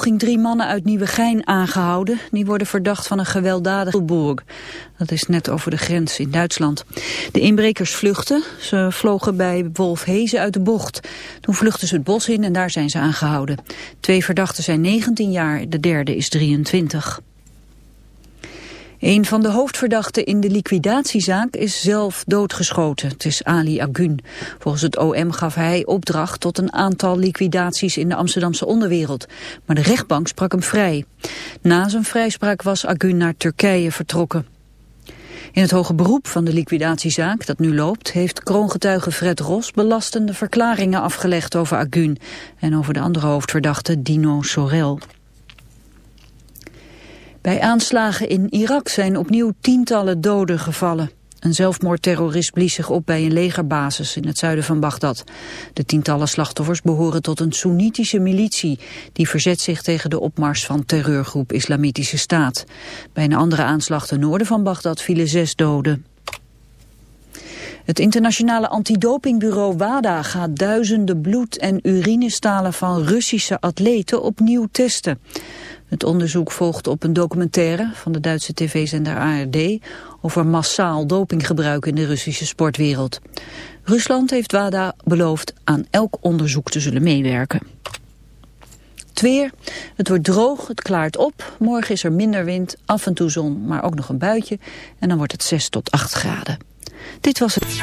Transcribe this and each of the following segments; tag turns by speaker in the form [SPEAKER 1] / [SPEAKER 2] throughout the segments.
[SPEAKER 1] ging drie mannen uit Nieuwegein aangehouden. Die worden verdacht van een gewelddadige boer. Dat is net over de grens in Duitsland. De inbrekers vluchten. Ze vlogen bij Wolfhezen uit de bocht. Toen vluchtten ze het bos in en daar zijn ze aangehouden. Twee verdachten zijn 19 jaar, de derde is 23. Een van de hoofdverdachten in de liquidatiezaak is zelf doodgeschoten. Het is Ali Agun. Volgens het OM gaf hij opdracht tot een aantal liquidaties in de Amsterdamse onderwereld. Maar de rechtbank sprak hem vrij. Na zijn vrijspraak was Agun naar Turkije vertrokken. In het hoge beroep van de liquidatiezaak, dat nu loopt, heeft kroongetuige Fred Ros belastende verklaringen afgelegd over Agun en over de andere hoofdverdachte Dino Sorel. Bij aanslagen in Irak zijn opnieuw tientallen doden gevallen. Een zelfmoordterrorist blies zich op bij een legerbasis in het zuiden van Bagdad. De tientallen slachtoffers behoren tot een Soenitische militie... die verzet zich tegen de opmars van terreurgroep Islamitische Staat. Bij een andere aanslag ten noorden van Bagdad vielen zes doden. Het internationale antidopingbureau WADA gaat duizenden bloed- en urinestalen van Russische atleten opnieuw testen. Het onderzoek volgt op een documentaire van de Duitse tv-zender ARD over massaal dopinggebruik in de Russische sportwereld. Rusland heeft WADA beloofd aan elk onderzoek te zullen meewerken. Het weer, het wordt droog, het klaart op. Morgen is er minder wind, af en toe zon, maar ook nog een buitje. En dan wordt het 6 tot 8 graden. Dit was het.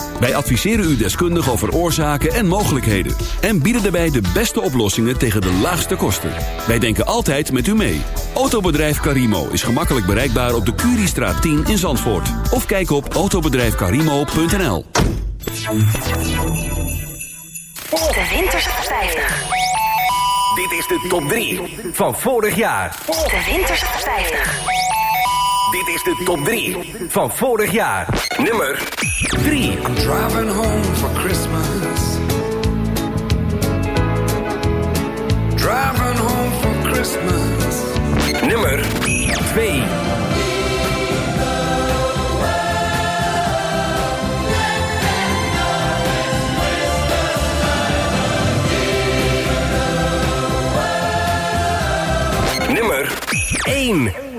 [SPEAKER 2] Wij adviseren u deskundig over oorzaken en mogelijkheden. En bieden daarbij de beste oplossingen tegen de laagste kosten. Wij denken altijd met u mee. Autobedrijf Carimo is gemakkelijk bereikbaar op de Curiestraat 10 in Zandvoort. Of kijk op autobedrijfcarimo.nl
[SPEAKER 3] De Winterse 50.
[SPEAKER 4] Dit is de top 3 van vorig jaar.
[SPEAKER 3] De Winterse 50.
[SPEAKER 4] Dit is de top 3 van vorig jaar. Nummer 3.
[SPEAKER 5] I'm driving home for Christmas. Driving home for Christmas.
[SPEAKER 4] Nummer 2. Nummer 1.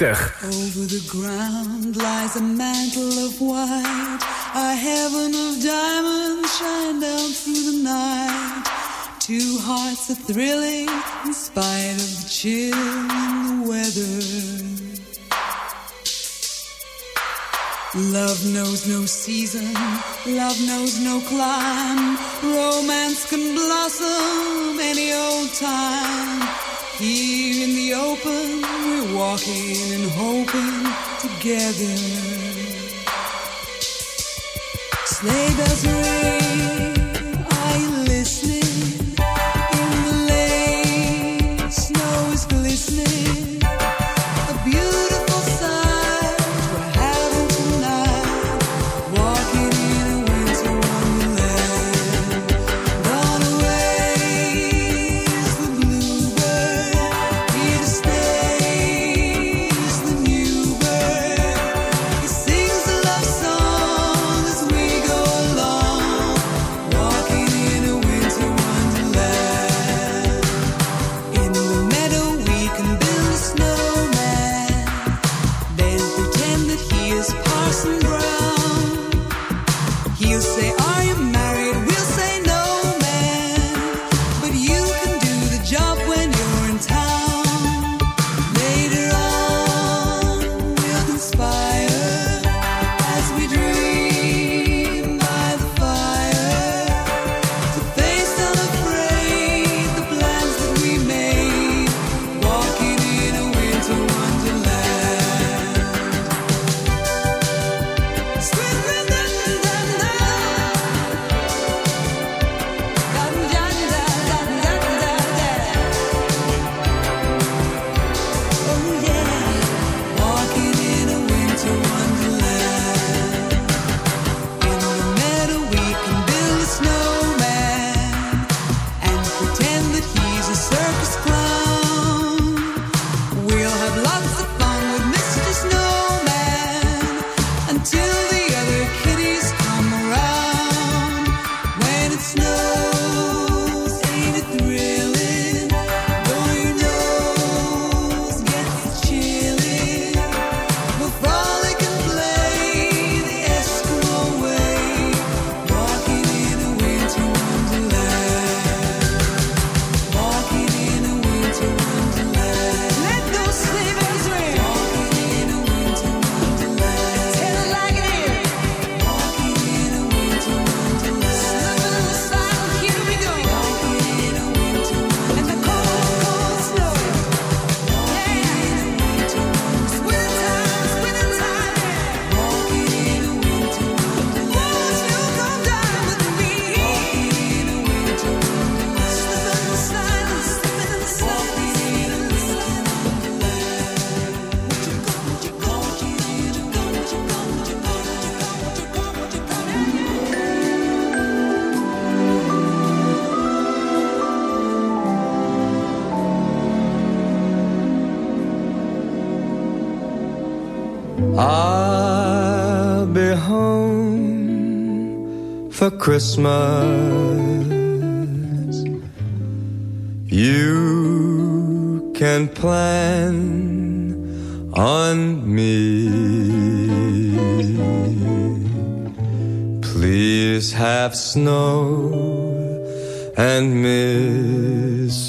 [SPEAKER 6] 50.
[SPEAKER 7] Over the ground lies a mantle of white. A heaven of diamonds shine down through the night. Two hearts are thrilling in spite of the chill in the weather. Love knows no season, love knows no climb. Romance can blossom any old time. Here in the open, we're walking and hoping together. Sleigh bells
[SPEAKER 8] Christmas. You can plan on me. Please have snow and mistletoe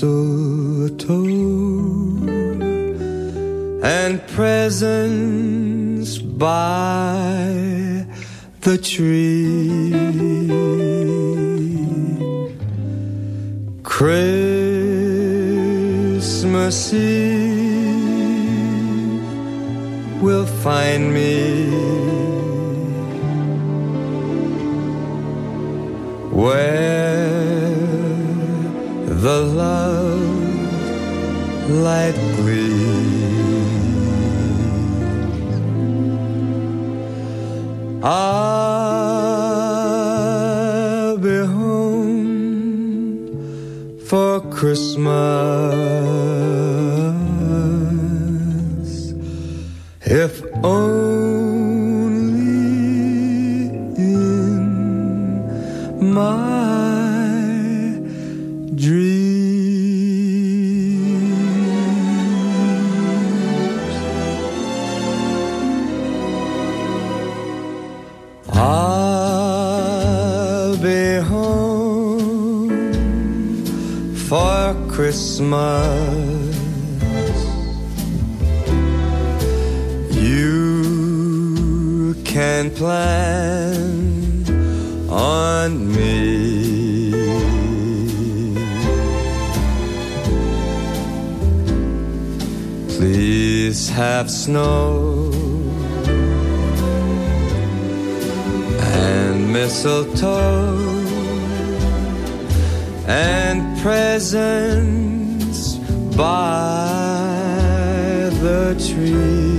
[SPEAKER 8] and presents by the tree. lightly. I'll be home for Christmas. Have snow and mistletoe and presents by the tree.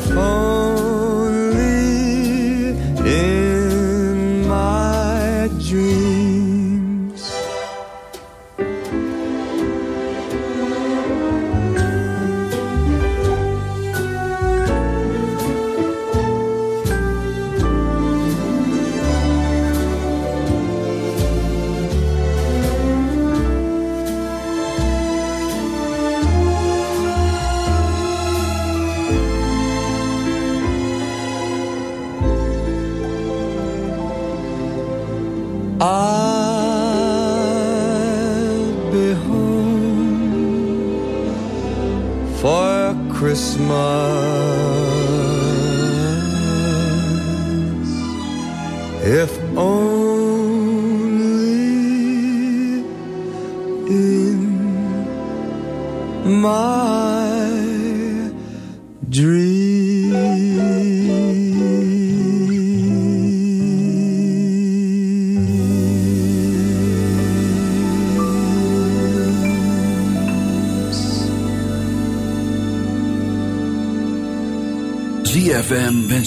[SPEAKER 8] If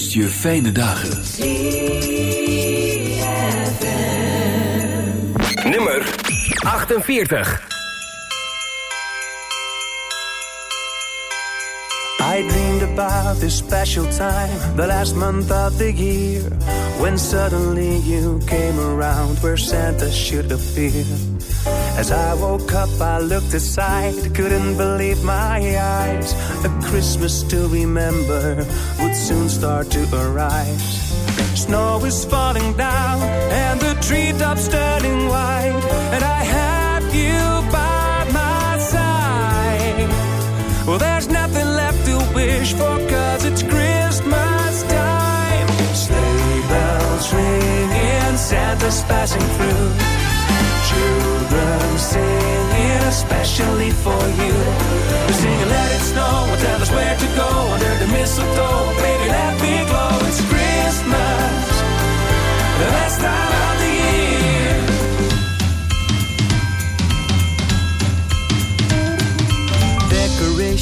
[SPEAKER 2] wenst je fijne dagen.
[SPEAKER 9] Nummer 48.
[SPEAKER 10] I dreamed about this special time, the last month of the year, when suddenly you came around where Santa should appear. As I woke up, I looked aside, couldn't believe my eyes. A Christmas to remember soon start to arise. Snow is falling down, and the treetops turning white, and I have you by my side. Well, there's nothing left to wish for, cause it's Christmas time. Sleigh bells ringing, Santa's passing through. Children singing, especially for you. They're singing, let it snow, and tell us where to go under the mistletoe. Baby, let me glow, it's Christmas, the best time of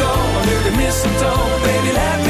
[SPEAKER 10] go under the mistletoe. Baby, let me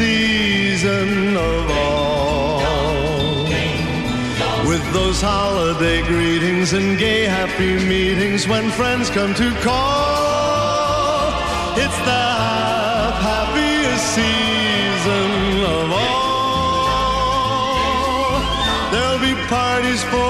[SPEAKER 11] season of all. With those holiday greetings and gay happy meetings when friends come to call. It's the happiest season of all. There'll be parties for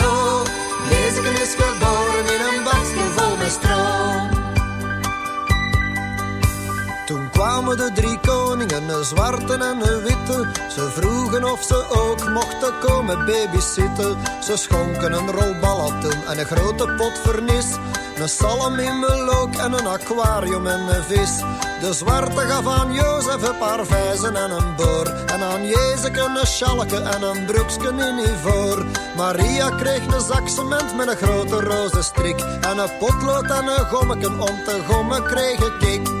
[SPEAKER 12] De drie koningen, een zwarte en een witte. Ze vroegen of ze ook mochten komen babysitten. Ze schonken een rol ballatoen en een grote pot vernis. Een salm in melook en een aquarium en een vis. De zwarte gaf aan Jozef een paar vijzen en een boor. En aan Jezus een schalke en een broeksken in ivoor. Maria kreeg een zak cement met een grote roze strik. En een potlood en een gommeken om te gommen kreeg ik.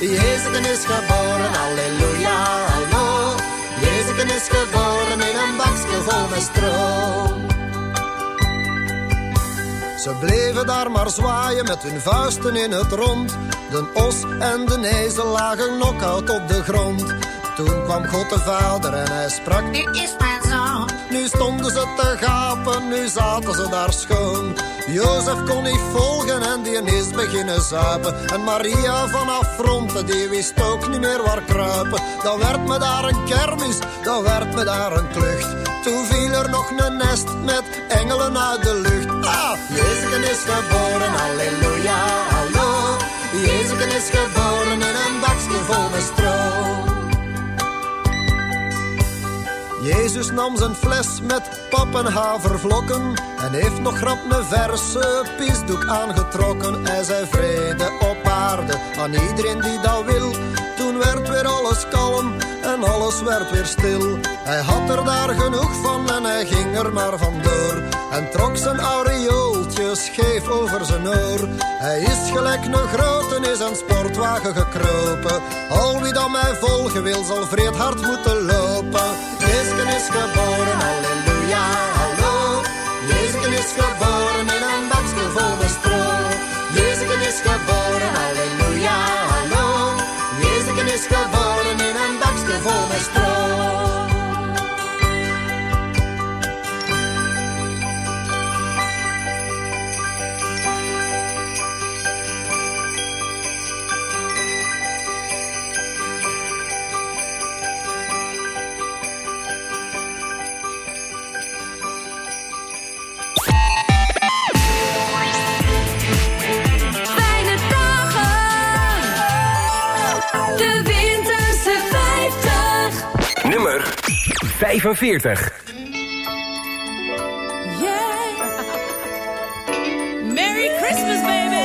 [SPEAKER 12] Jezus is geboren, halleluja, hallo. Jezus is geboren in een bakje vol met stro. Ze bleven daar maar zwaaien met hun vuisten in het rond. De os en de nezel lagen knock-out op de grond. Toen kwam God de Vader en hij sprak, dit is mijn zoon. Nu stonden ze te gapen, nu zaten ze daar schoon. Jozef kon niet volgen en die is beginnen zuipen. En Maria vanaf fronten, die wist ook niet meer waar kruipen. Dan werd me daar een kermis, dan werd me daar een klucht. Toen viel er nog een nest met engelen uit de lucht. Ah, Jezus is geboren, halleluja, hallo. Jezus is geboren in een bakje vol met stro. Jezus nam zijn fles met pap en en heeft nog grap een verse pisdoek aangetrokken. Hij zei vrede op aarde aan iedereen die dat wil. Toen werd weer alles kalm en alles werd weer stil. Hij had er daar genoeg van en hij ging er maar vandoor. En trok zijn scheef over zijn oor. Hij is gelijk een grote in zijn sportwagen gekropen. Al wie dan mij volgen wil, zal vreed hard moeten lopen. Jezus is geboren, halleluja, hallo. Jezus is geboren
[SPEAKER 13] De Winterse 50.
[SPEAKER 6] Nummer 45.
[SPEAKER 7] Merry Christmas, baby.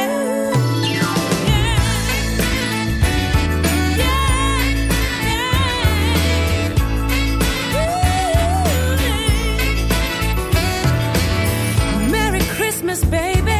[SPEAKER 7] Merry Christmas, baby.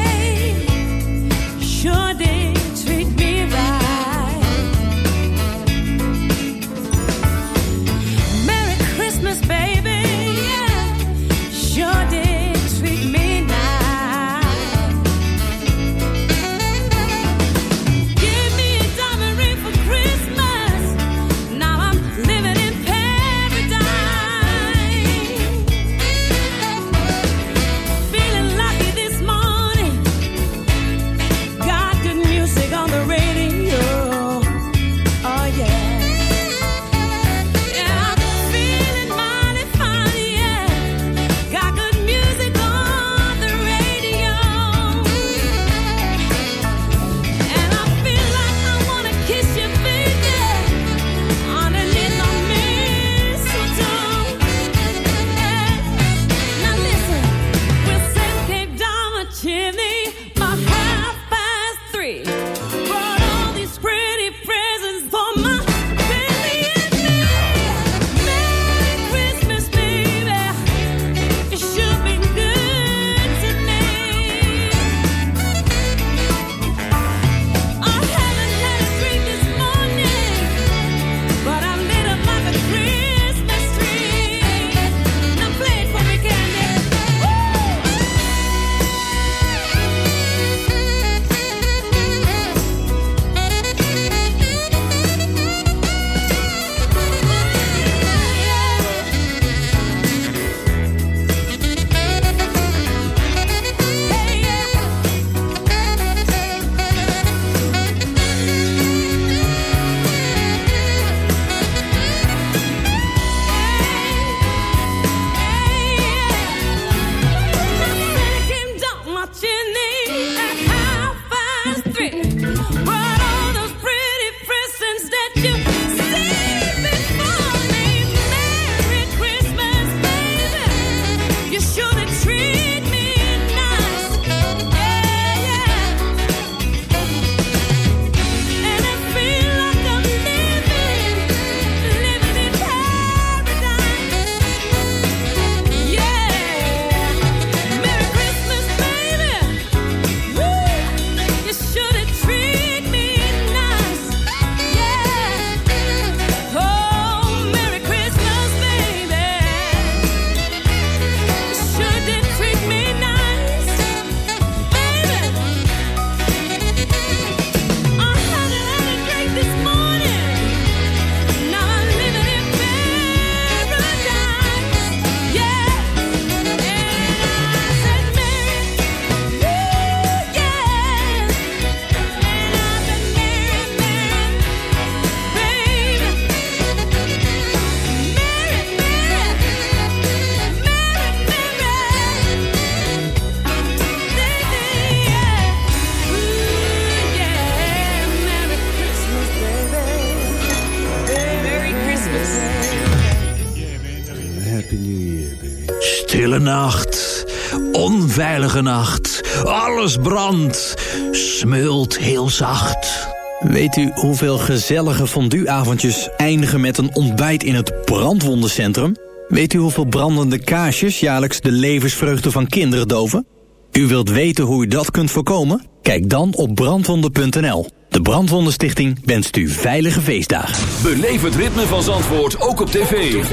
[SPEAKER 14] Stille nacht, onveilige nacht. Alles brandt, smult heel zacht.
[SPEAKER 15] Weet u hoeveel gezellige fonduavondjes eindigen met een ontbijt in het brandwondencentrum? Weet u hoeveel brandende kaarsjes jaarlijks de levensvreugde van kinderen doven? U wilt weten hoe u dat kunt voorkomen? Kijk dan op brandwonden.nl. De Brandwondenstichting wenst u veilige feestdagen.
[SPEAKER 2] Beleef het ritme van Zandvoort ook op tv.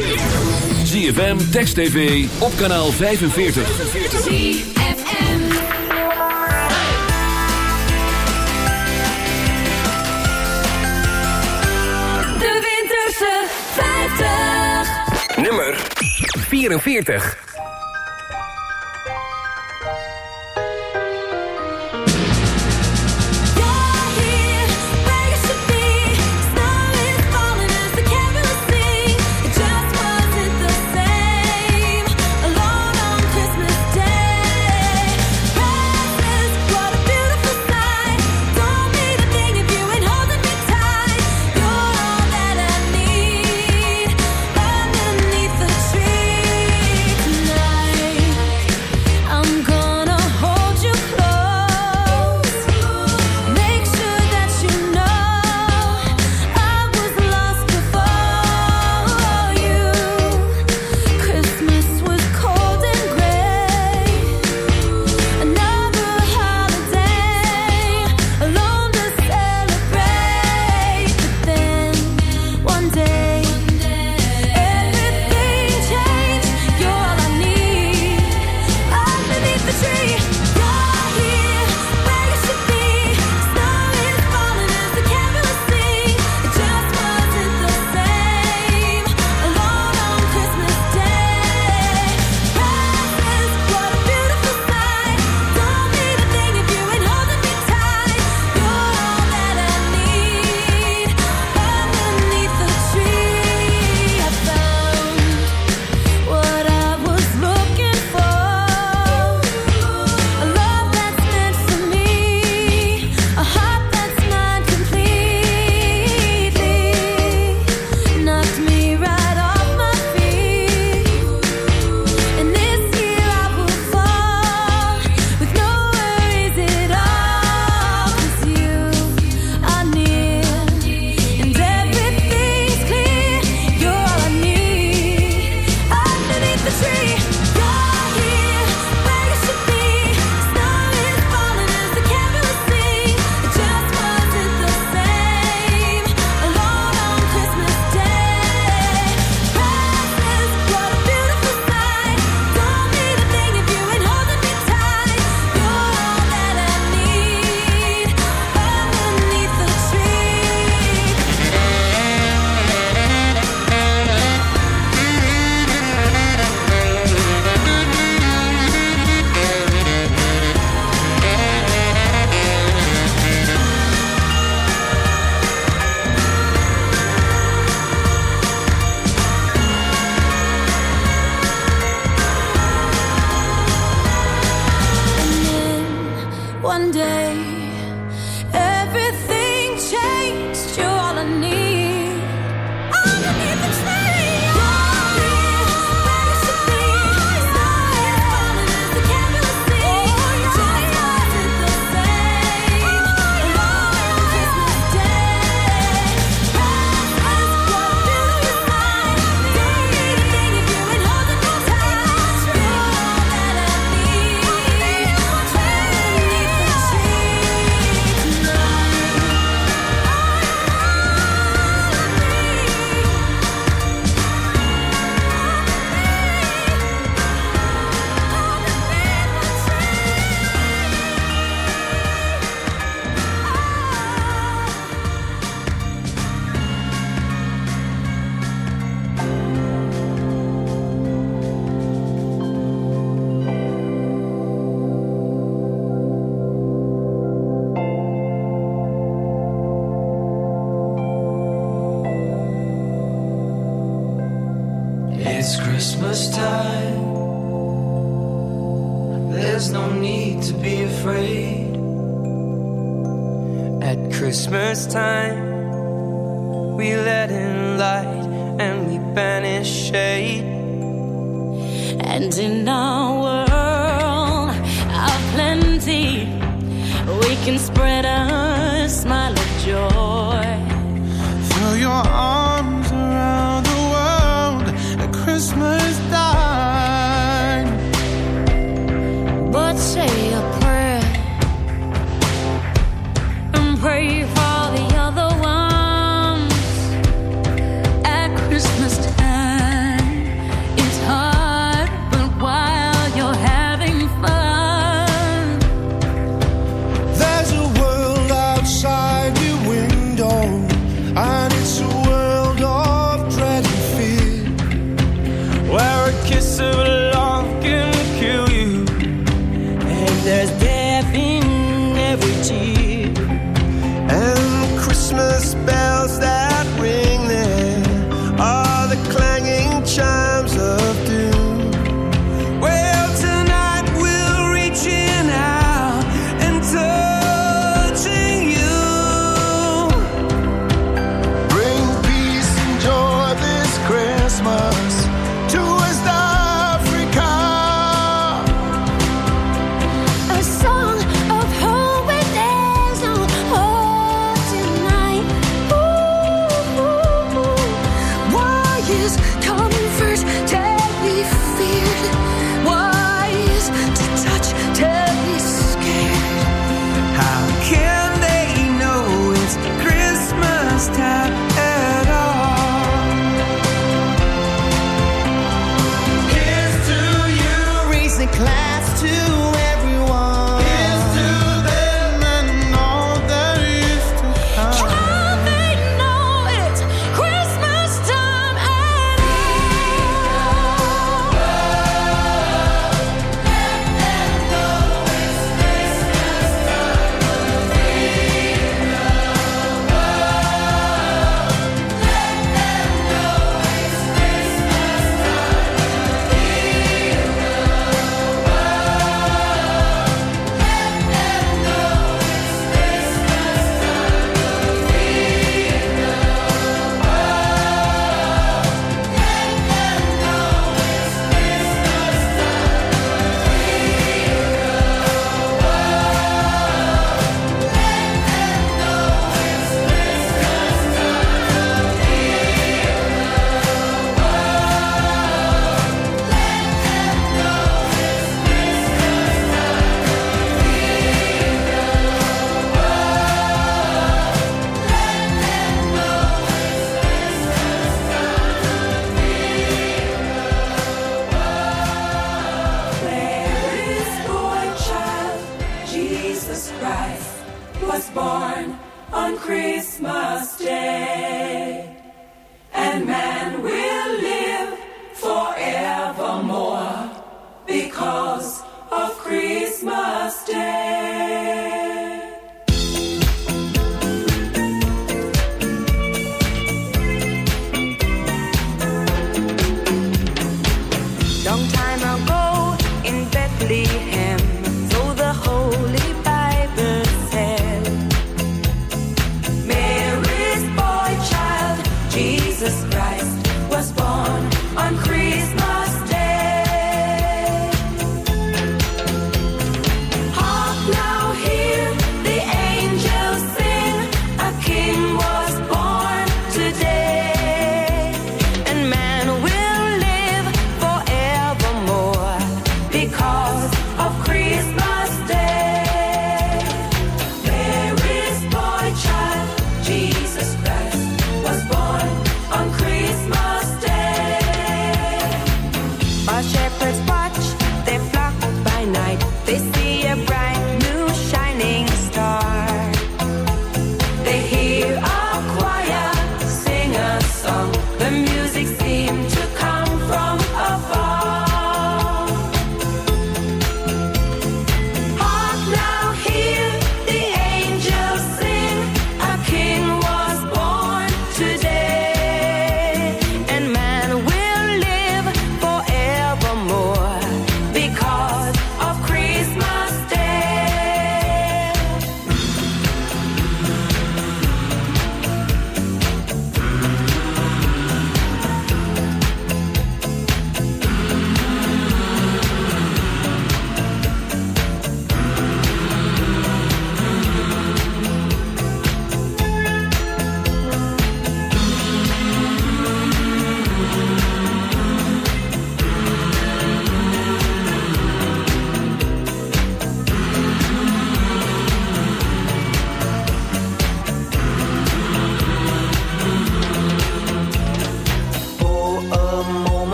[SPEAKER 2] ZFM, Text TV, op kanaal 45.
[SPEAKER 3] De Winterse 50.
[SPEAKER 7] Nummer 44.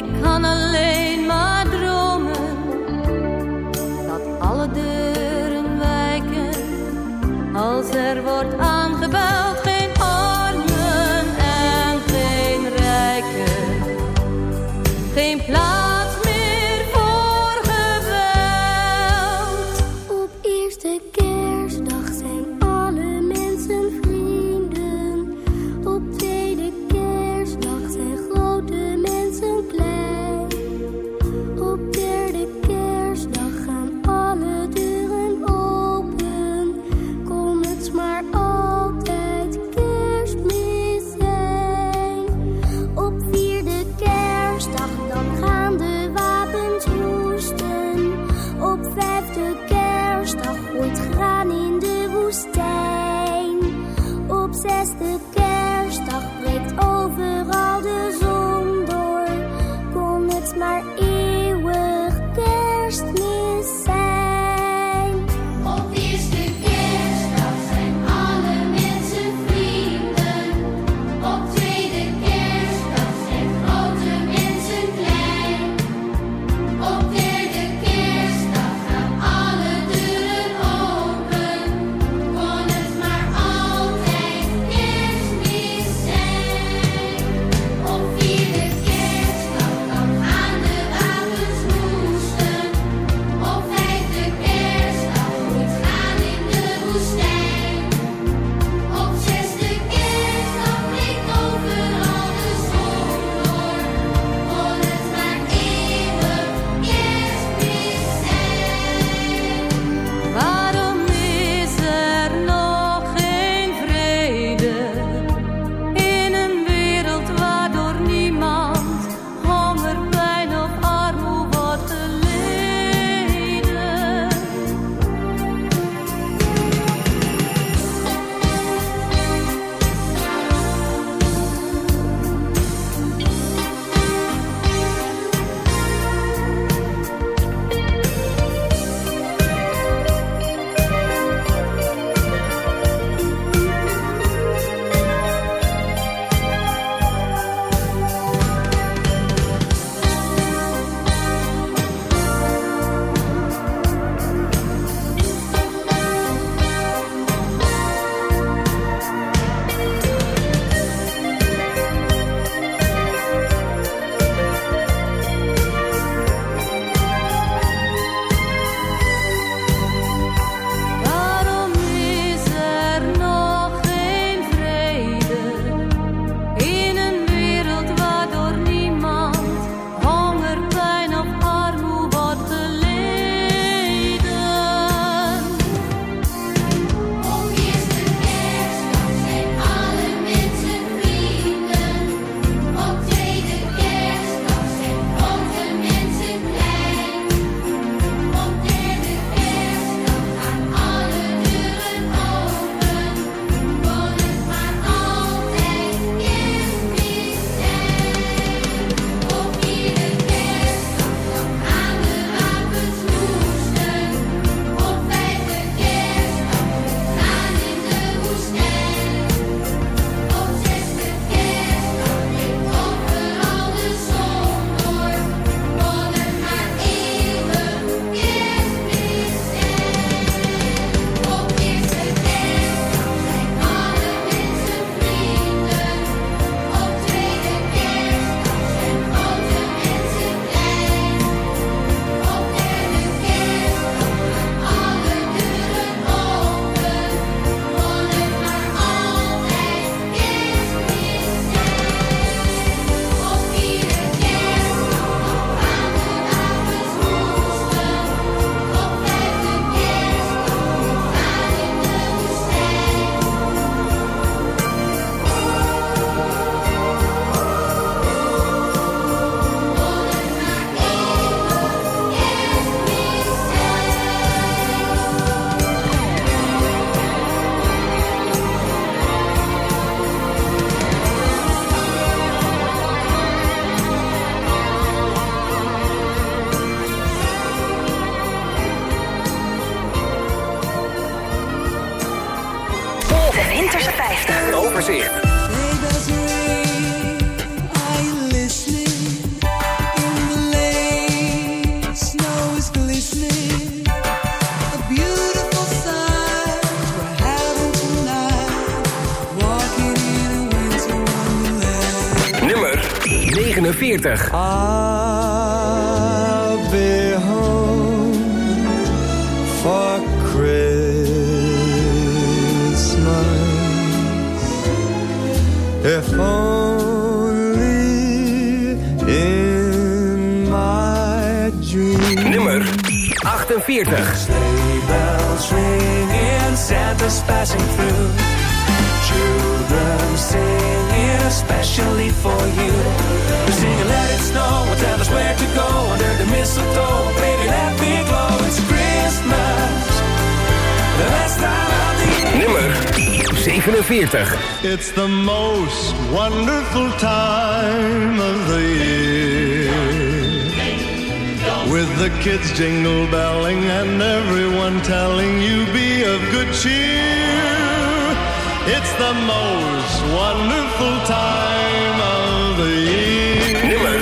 [SPEAKER 16] Ik kan alleen maar
[SPEAKER 7] 40.
[SPEAKER 8] I'll be home for Christmas. If only in my dreams.
[SPEAKER 7] Nummer 48.
[SPEAKER 8] Especially for you. They're singing, let it snow, and tell us where to go under the mistletoe. Baby, let me glow. It's Christmas, the best time of the year.
[SPEAKER 7] Nummer 47.
[SPEAKER 11] It's the most wonderful time of the year. With the kids jingle belling and everyone telling you be of good cheer. It's the most wonderful time of the year.
[SPEAKER 7] Nummer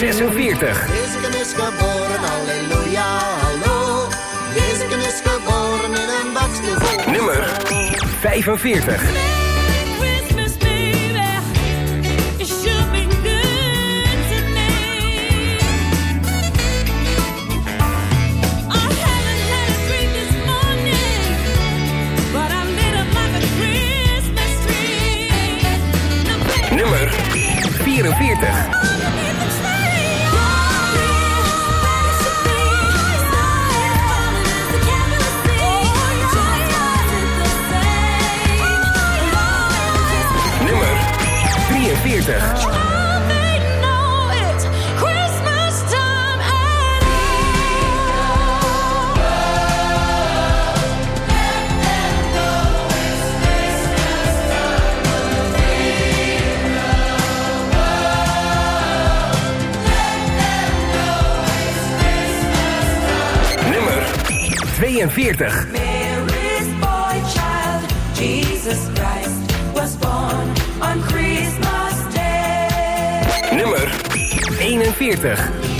[SPEAKER 7] 46.
[SPEAKER 12] Jezus is geboren, halleluja, hallo. Jezus is geboren in een bakje vol.
[SPEAKER 7] Nummer 45. 44. Nummer 43. 42.
[SPEAKER 17] Mary's boy child, Jesus Christ, was born on Christmas Day.
[SPEAKER 7] Nummer 41.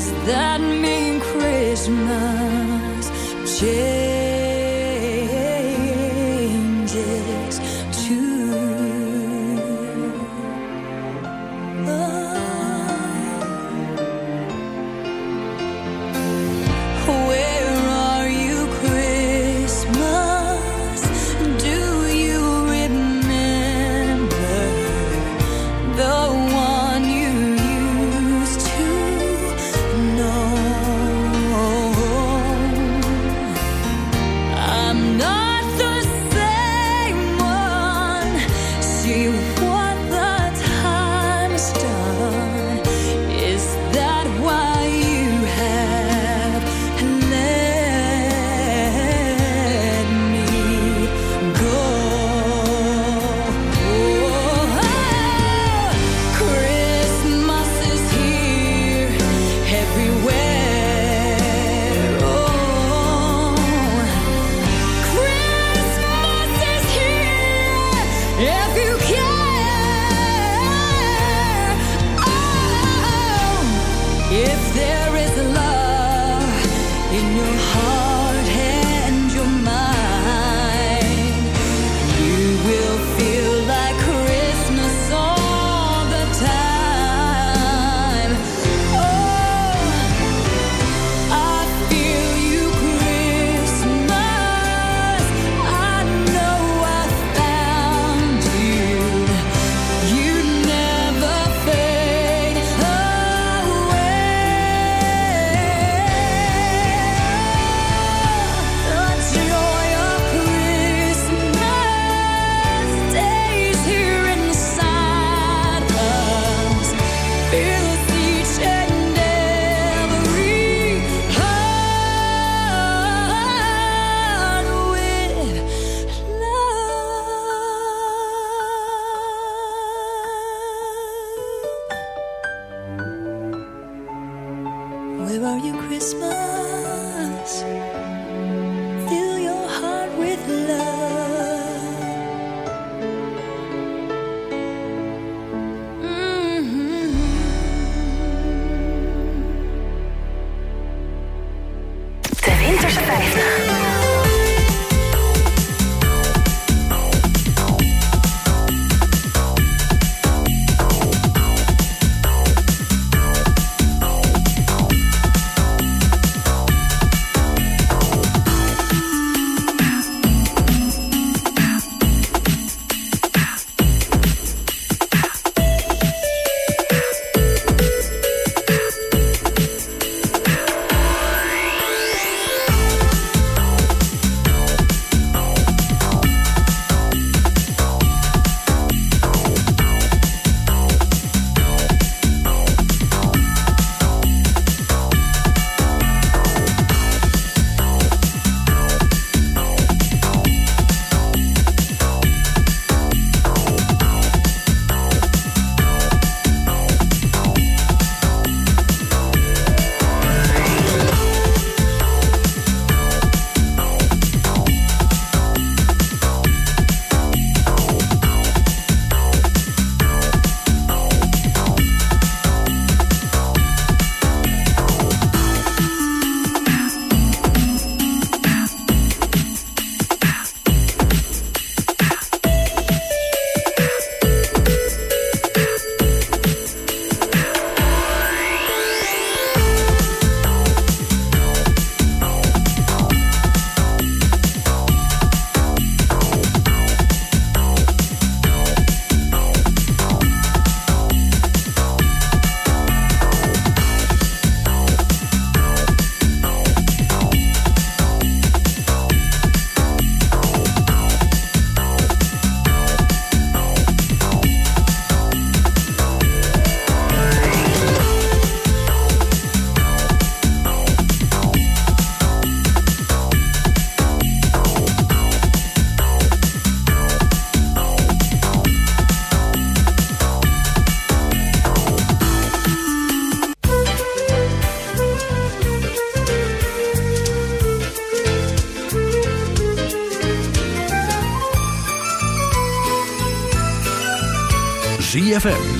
[SPEAKER 16] Does that mean Christmas. Changes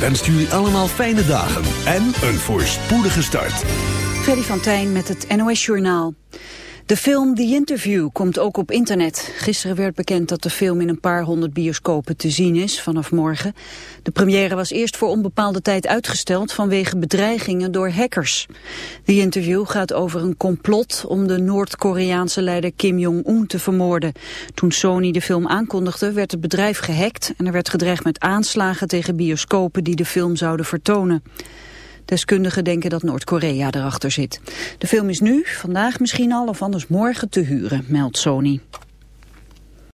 [SPEAKER 18] wenst jullie allemaal fijne dagen en een voorspoedige start.
[SPEAKER 1] Freddy van Tijn met het NOS-journaal. De film The Interview komt ook op internet. Gisteren werd bekend dat de film in een paar honderd bioscopen te zien is vanaf morgen. De première was eerst voor onbepaalde tijd uitgesteld vanwege bedreigingen door hackers. The Interview gaat over een complot om de Noord-Koreaanse leider Kim Jong-un te vermoorden. Toen Sony de film aankondigde werd het bedrijf gehackt en er werd gedreigd met aanslagen tegen bioscopen die de film zouden vertonen. Deskundigen denken dat Noord-Korea erachter zit. De film is nu, vandaag misschien al of anders morgen te huren, meldt Sony.